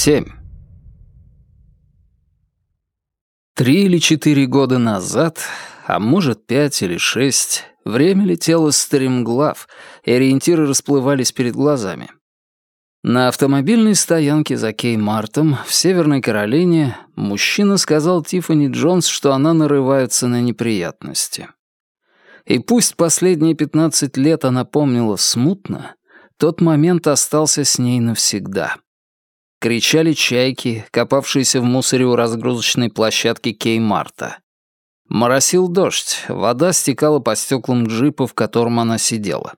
7. Три или четыре года назад, а может пять или шесть, время летело стремглав, и ориентиры расплывались перед глазами. На автомобильной стоянке за Кей-Мартом в Северной Каролине мужчина сказал Тиффани Джонс, что она нарывается на неприятности. И пусть последние пятнадцать лет она помнила смутно, тот момент остался с ней навсегда. Кричали чайки, копавшиеся в мусоре у разгрузочной площадки Кей-Марта. Моросил дождь, вода стекала по стеклам джипа, в котором она сидела.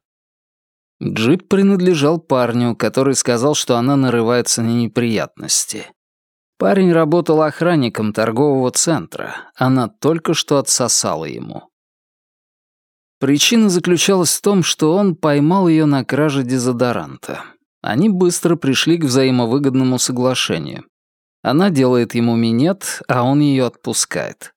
Джип принадлежал парню, который сказал, что она нарывается на неприятности. Парень работал охранником торгового центра, она только что отсосала ему. Причина заключалась в том, что он поймал ее на краже дезодоранта. Они быстро пришли к взаимовыгодному соглашению. Она делает ему минет, а он ее отпускает.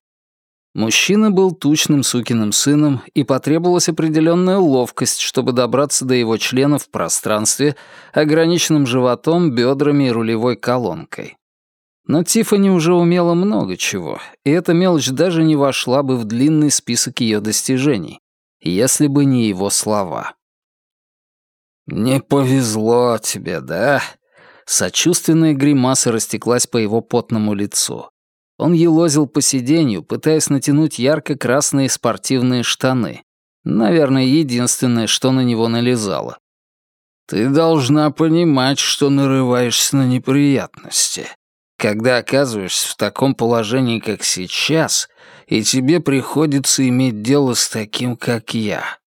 Мужчина был тучным сукиным сыном, и потребовалась определенная ловкость, чтобы добраться до его члена в пространстве, ограниченным животом, бедрами и рулевой колонкой. Но Тиффани уже умела много чего, и эта мелочь даже не вошла бы в длинный список ее достижений, если бы не его слова. «Не повезло тебе, да?» Сочувственная гримаса растеклась по его потному лицу. Он елозил по сиденью, пытаясь натянуть ярко-красные спортивные штаны. Наверное, единственное, что на него налезало. «Ты должна понимать, что нарываешься на неприятности. Когда оказываешься в таком положении, как сейчас, и тебе приходится иметь дело с таким, как я.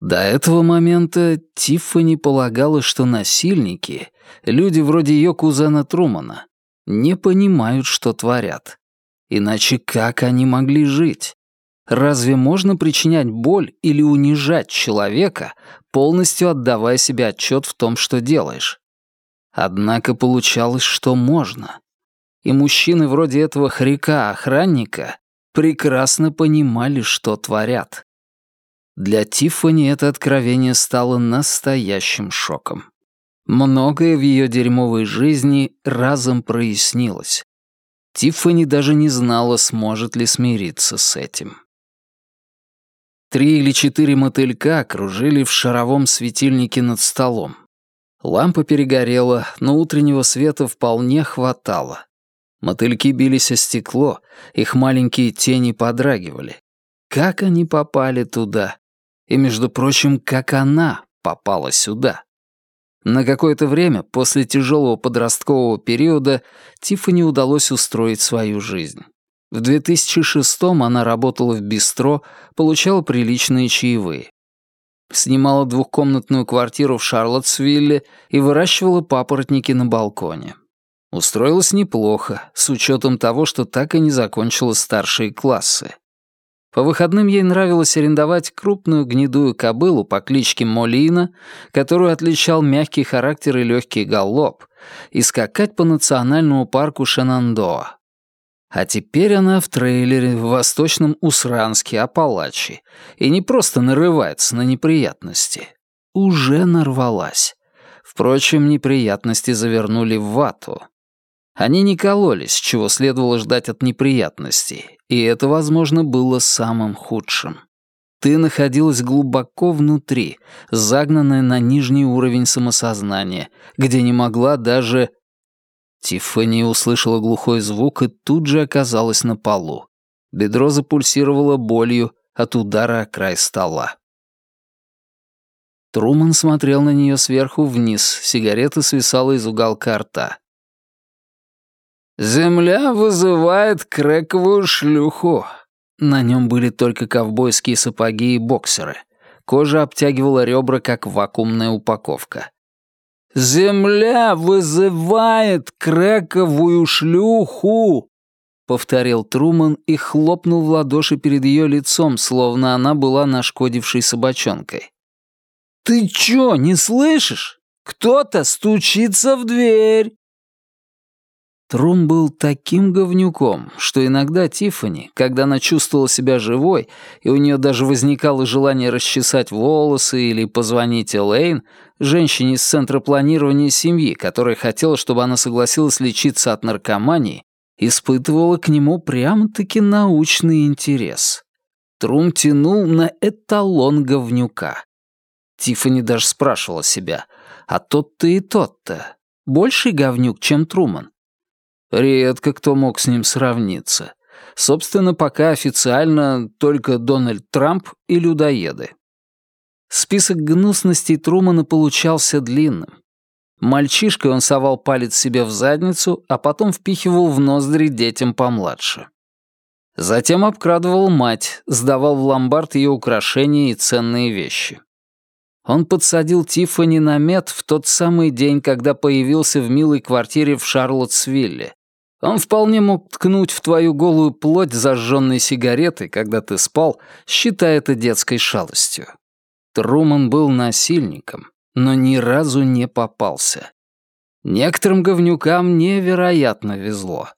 До этого момента Тиффани полагала, что насильники, люди вроде ее кузена Трумана, не понимают, что творят. Иначе как они могли жить? Разве можно причинять боль или унижать человека, полностью отдавая себе отчет в том, что делаешь? Однако получалось, что можно. И мужчины вроде этого хряка-охранника прекрасно понимали, что творят. Для Тиффани это откровение стало настоящим шоком. Многое в ее дерьмовой жизни разом прояснилось. Тиффани даже не знала, сможет ли смириться с этим. Три или четыре мотылька кружили в шаровом светильнике над столом. Лампа перегорела, но утреннего света вполне хватало. Мотыльки бились о стекло, их маленькие тени подрагивали. Как они попали туда? И, между прочим, как она попала сюда. На какое-то время, после тяжелого подросткового периода, Тиффани удалось устроить свою жизнь. В 2006-м она работала в бистро, получала приличные чаевые. Снимала двухкомнатную квартиру в Шарлоттсвилле и выращивала папоротники на балконе. Устроилась неплохо, с учетом того, что так и не закончила старшие классы. По выходным ей нравилось арендовать крупную гнедую кобылу по кличке Молина, которую отличал мягкий характер и легкий галоп, и скакать по национальному парку Шенандоа. А теперь она в трейлере в восточном Усранске, Апалачи, и не просто нарывается на неприятности. Уже нарвалась. Впрочем, неприятности завернули в вату. Они не кололись, чего следовало ждать от неприятностей, и это, возможно, было самым худшим. Ты находилась глубоко внутри, загнанная на нижний уровень самосознания, где не могла даже... Тиффани услышала глухой звук и тут же оказалась на полу. Бедро запульсировало болью от удара о край стола. Труман смотрел на нее сверху вниз, сигарета свисала из уголка рта. «Земля вызывает крэковую шлюху». На нем были только ковбойские сапоги и боксеры. Кожа обтягивала ребра, как вакуумная упаковка. «Земля вызывает крэковую шлюху!» — повторил Труман и хлопнул в ладоши перед ее лицом, словно она была нашкодившей собачонкой. «Ты чё, не слышишь? Кто-то стучится в дверь!» Трум был таким говнюком, что иногда Тиффани, когда она чувствовала себя живой, и у нее даже возникало желание расчесать волосы или позвонить Элейн, женщине из Центра планирования семьи, которая хотела, чтобы она согласилась лечиться от наркомании, испытывала к нему прямо-таки научный интерес. Трум тянул на эталон говнюка. Тиффани даже спрашивала себя, а тот-то и тот-то больший говнюк, чем Труман? Редко кто мог с ним сравниться. Собственно, пока официально только Дональд Трамп и людоеды. Список гнусностей Трумана получался длинным. Мальчишкой он совал палец себе в задницу, а потом впихивал в ноздри детям помладше. Затем обкрадывал мать, сдавал в ломбард ее украшения и ценные вещи. Он подсадил Тиффани на мед в тот самый день, когда появился в милой квартире в Шарлоттсвилле. Он вполне мог ткнуть в твою голую плоть зажженной сигареты, когда ты спал, считая это детской шалостью. Труман был насильником, но ни разу не попался. Некоторым говнюкам невероятно везло.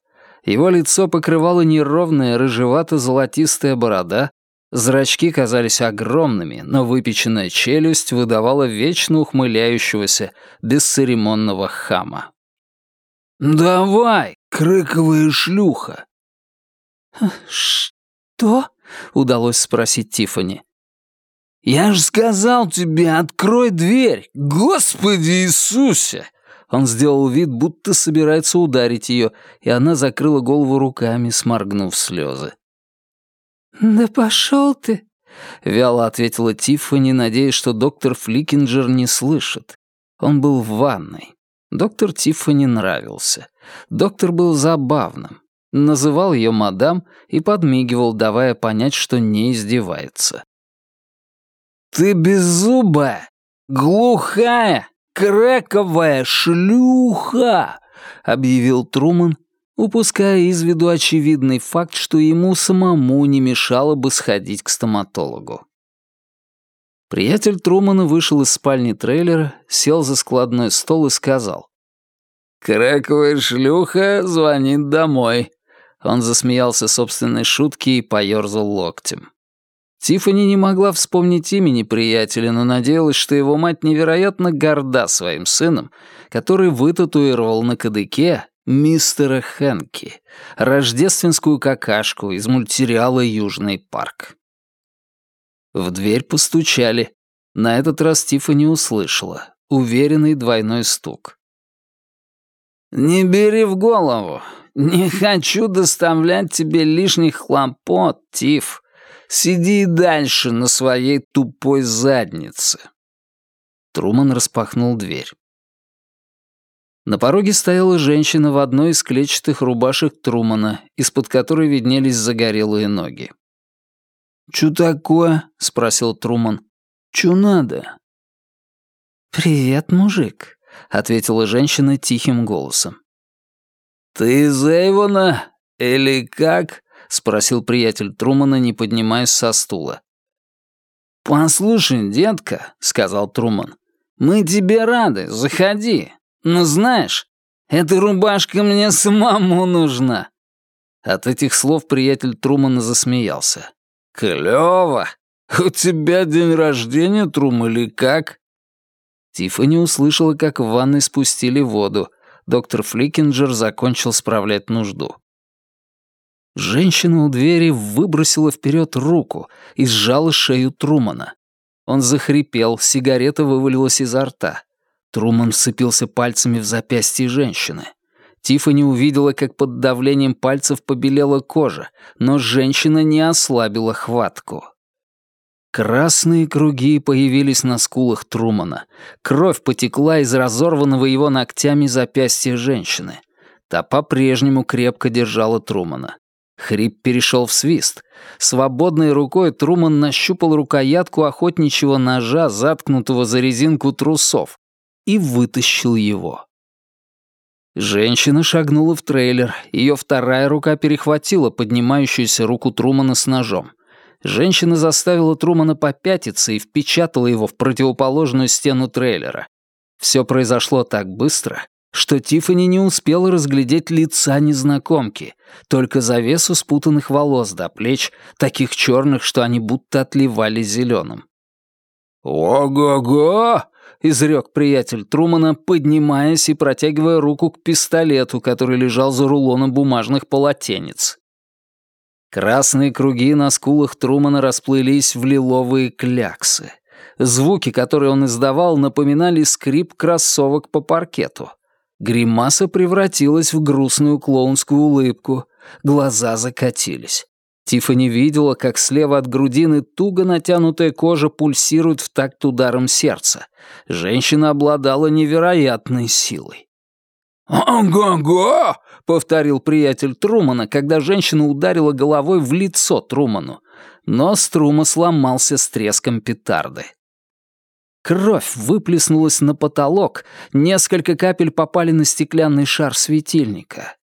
Его лицо покрывало неровная рыжевато-золотистая борода, Зрачки казались огромными, но выпеченная челюсть выдавала вечно ухмыляющегося, бесцеремонного хама. «Давай, крыковая шлюха!» «Что?» — удалось спросить Тифани. «Я же сказал тебе, открой дверь! Господи Иисусе!» Он сделал вид, будто собирается ударить ее, и она закрыла голову руками, сморгнув слезы. «Да пошел ты!» — вяло ответила Тиффани, надеясь, что доктор Фликинджер не слышит. Он был в ванной. Доктор Тиффани нравился. Доктор был забавным. Называл ее мадам и подмигивал, давая понять, что не издевается. «Ты беззубая, глухая, крэковая шлюха!» — объявил Труман упуская из виду очевидный факт, что ему самому не мешало бы сходить к стоматологу. Приятель Трумана вышел из спальни трейлера, сел за складной стол и сказал. «Крэковая шлюха звонит домой». Он засмеялся собственной шутке и поёрзал локтем. Тиффани не могла вспомнить имени приятеля, но надеялась, что его мать невероятно горда своим сыном, который вытатуировал на кадыке мистера Хэнки, рождественскую какашку из мультсериала «Южный парк». В дверь постучали. На этот раз Тиффани услышала. Уверенный двойной стук. «Не бери в голову. Не хочу доставлять тебе лишних хлопот, Тиф. Сиди дальше на своей тупой заднице». Труман распахнул дверь. На пороге стояла женщина в одной из клетчатых рубашек Трумана, из-под которой виднелись загорелые ноги. «Чё такое?» — спросил Труман. «Чё надо?» «Привет, мужик», — ответила женщина тихим голосом. «Ты из Эйвона или как?» — спросил приятель Трумана, не поднимаясь со стула. «Послушай, детка», — сказал Труман, — «мы тебе рады, заходи. Но знаешь, эта рубашка мне самому нужна». От этих слов приятель Трумана засмеялся. «Клёво! У тебя день рождения, Трум, или как?» Тиффани услышала, как в ванной спустили воду. Доктор Фликинджер закончил справлять нужду. Женщина у двери выбросила вперед руку и сжала шею Трумана. Он захрипел, сигарета вывалилась изо рта. Труман вцепился пальцами в запястье женщины. Тиффани увидела, как под давлением пальцев побелела кожа, но женщина не ослабила хватку. Красные круги появились на скулах Трумана. Кровь потекла из разорванного его ногтями запястья женщины. Та по-прежнему крепко держала Трумана. Хрип перешел в свист. Свободной рукой Труман нащупал рукоятку охотничьего ножа, заткнутого за резинку трусов, и вытащил его. Женщина шагнула в трейлер, ее вторая рука перехватила поднимающуюся руку Трумана с ножом. Женщина заставила Трумана попятиться и впечатала его в противоположную стену трейлера. Все произошло так быстро, что Тиффани не успела разглядеть лица незнакомки, только завесу спутанных волос до плеч, таких черных, что они будто отливали зеленым. «Ого-го!» — изрек приятель Трумана, поднимаясь и протягивая руку к пистолету, который лежал за рулоном бумажных полотенец. Красные круги на скулах Трумана расплылись в лиловые кляксы. Звуки, которые он издавал, напоминали скрип кроссовок по паркету. Гримаса превратилась в грустную клоунскую улыбку. Глаза закатились. Тиффани видела, как слева от грудины туго натянутая кожа пульсирует в такт ударом сердца. Женщина обладала невероятной силой. «Ого-го!» — повторил приятель Трумана, когда женщина ударила головой в лицо Труману. Нос Трума сломался с треском петарды. Кровь выплеснулась на потолок, несколько капель попали на стеклянный шар светильника.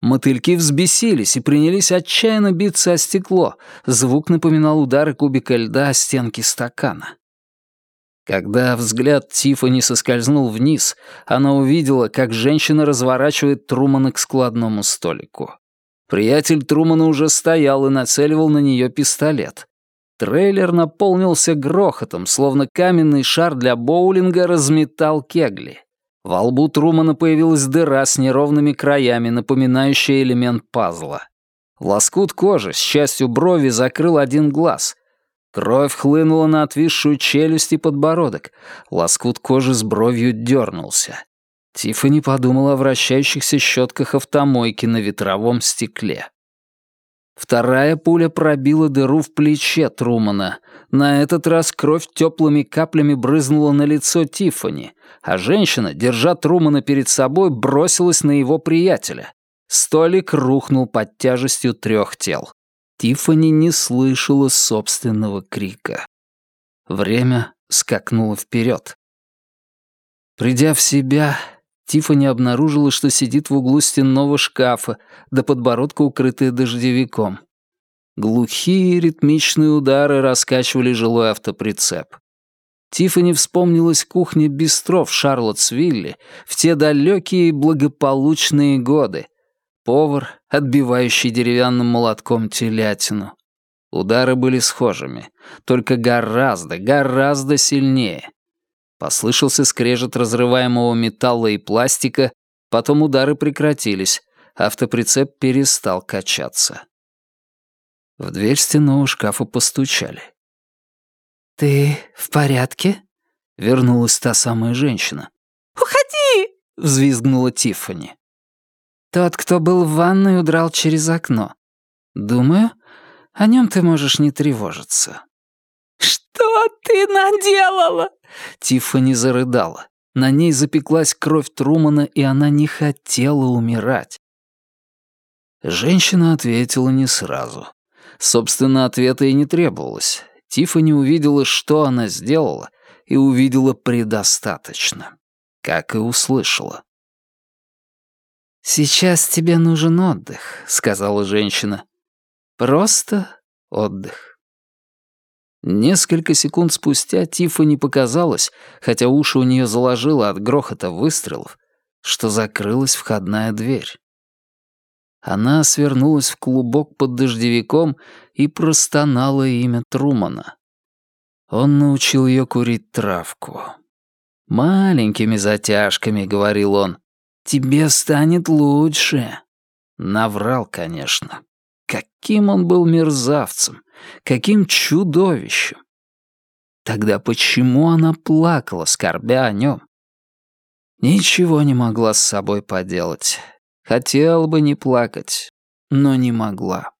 Мотыльки взбесились и принялись отчаянно биться о стекло. Звук напоминал удары кубика льда о стенки стакана. Когда взгляд Тиффани соскользнул вниз, она увидела, как женщина разворачивает Трумана к складному столику. Приятель Трумана уже стоял и нацеливал на нее пистолет. Трейлер наполнился грохотом, словно каменный шар для боулинга разметал кегли. Во лбу Трумана появилась дыра с неровными краями, напоминающая элемент пазла. Лоскут кожи, с частью брови, закрыл один глаз. Кровь хлынула на отвисшую челюсть и подбородок. Лоскут кожи с бровью дернулся. Тиффани подумала о вращающихся щетках автомойки на ветровом стекле. Вторая пуля пробила дыру в плече Трумана. На этот раз кровь теплыми каплями брызнула на лицо Тиффани, а женщина, держа Трумана перед собой, бросилась на его приятеля. Столик рухнул под тяжестью трех тел. Тиффани не слышала собственного крика. Время скакнуло вперед. Придя в себя, Тиффани обнаружила, что сидит в углу стенного шкафа, до подбородка укрытая дождевиком. Глухие ритмичные удары раскачивали жилой автоприцеп. Тиффани вспомнилась кухня бистро в Шарлоттсвилле в те далекие благополучные годы. Повар, отбивающий деревянным молотком телятину. Удары были схожими, только гораздо, гораздо сильнее. Послышался скрежет разрываемого металла и пластика, потом удары прекратились, автоприцеп перестал качаться. В дверь стенного шкафа постучали. «Ты в порядке?» — вернулась та самая женщина. «Уходи!» — взвизгнула Тиффани. «Тот, кто был в ванной, удрал через окно. Думаю, о нем ты можешь не тревожиться». «Что ты наделала?» Тиффани зарыдала. На ней запеклась кровь Трумана, и она не хотела умирать. Женщина ответила не сразу. Собственно, ответа и не требовалось. Тиффани увидела, что она сделала, и увидела предостаточно. Как и услышала. «Сейчас тебе нужен отдых», — сказала женщина. «Просто отдых». Несколько секунд спустя Тиффани показалось, хотя уши у нее заложило от грохота выстрелов, что закрылась входная дверь. Она свернулась в клубок под дождевиком и простонала имя Трумана. Он научил ее курить травку. «Маленькими затяжками», — говорил он, — «тебе станет лучше». Наврал, конечно. Каким он был мерзавцем, каким чудовищем. Тогда почему она плакала, скорбя о нем? Ничего не могла с собой поделать. Хотела бы не плакать, но не могла.